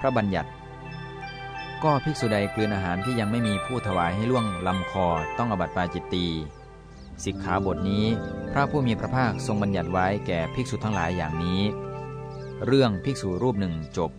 พระบัญญัติ ก็ภิกษุใดกลืนอาหารที่ยังไม่มีผู้ถวายให้ล่วงลำคอต้องอบัติปาจิตตีสิกขาบทนี้ พระผู้มีพระภาคทรงบัญญัติไว้แก่ภิกษุทั้งหลายอย่างนี้ เรื่องภิกษุรูปหนึ่งจบ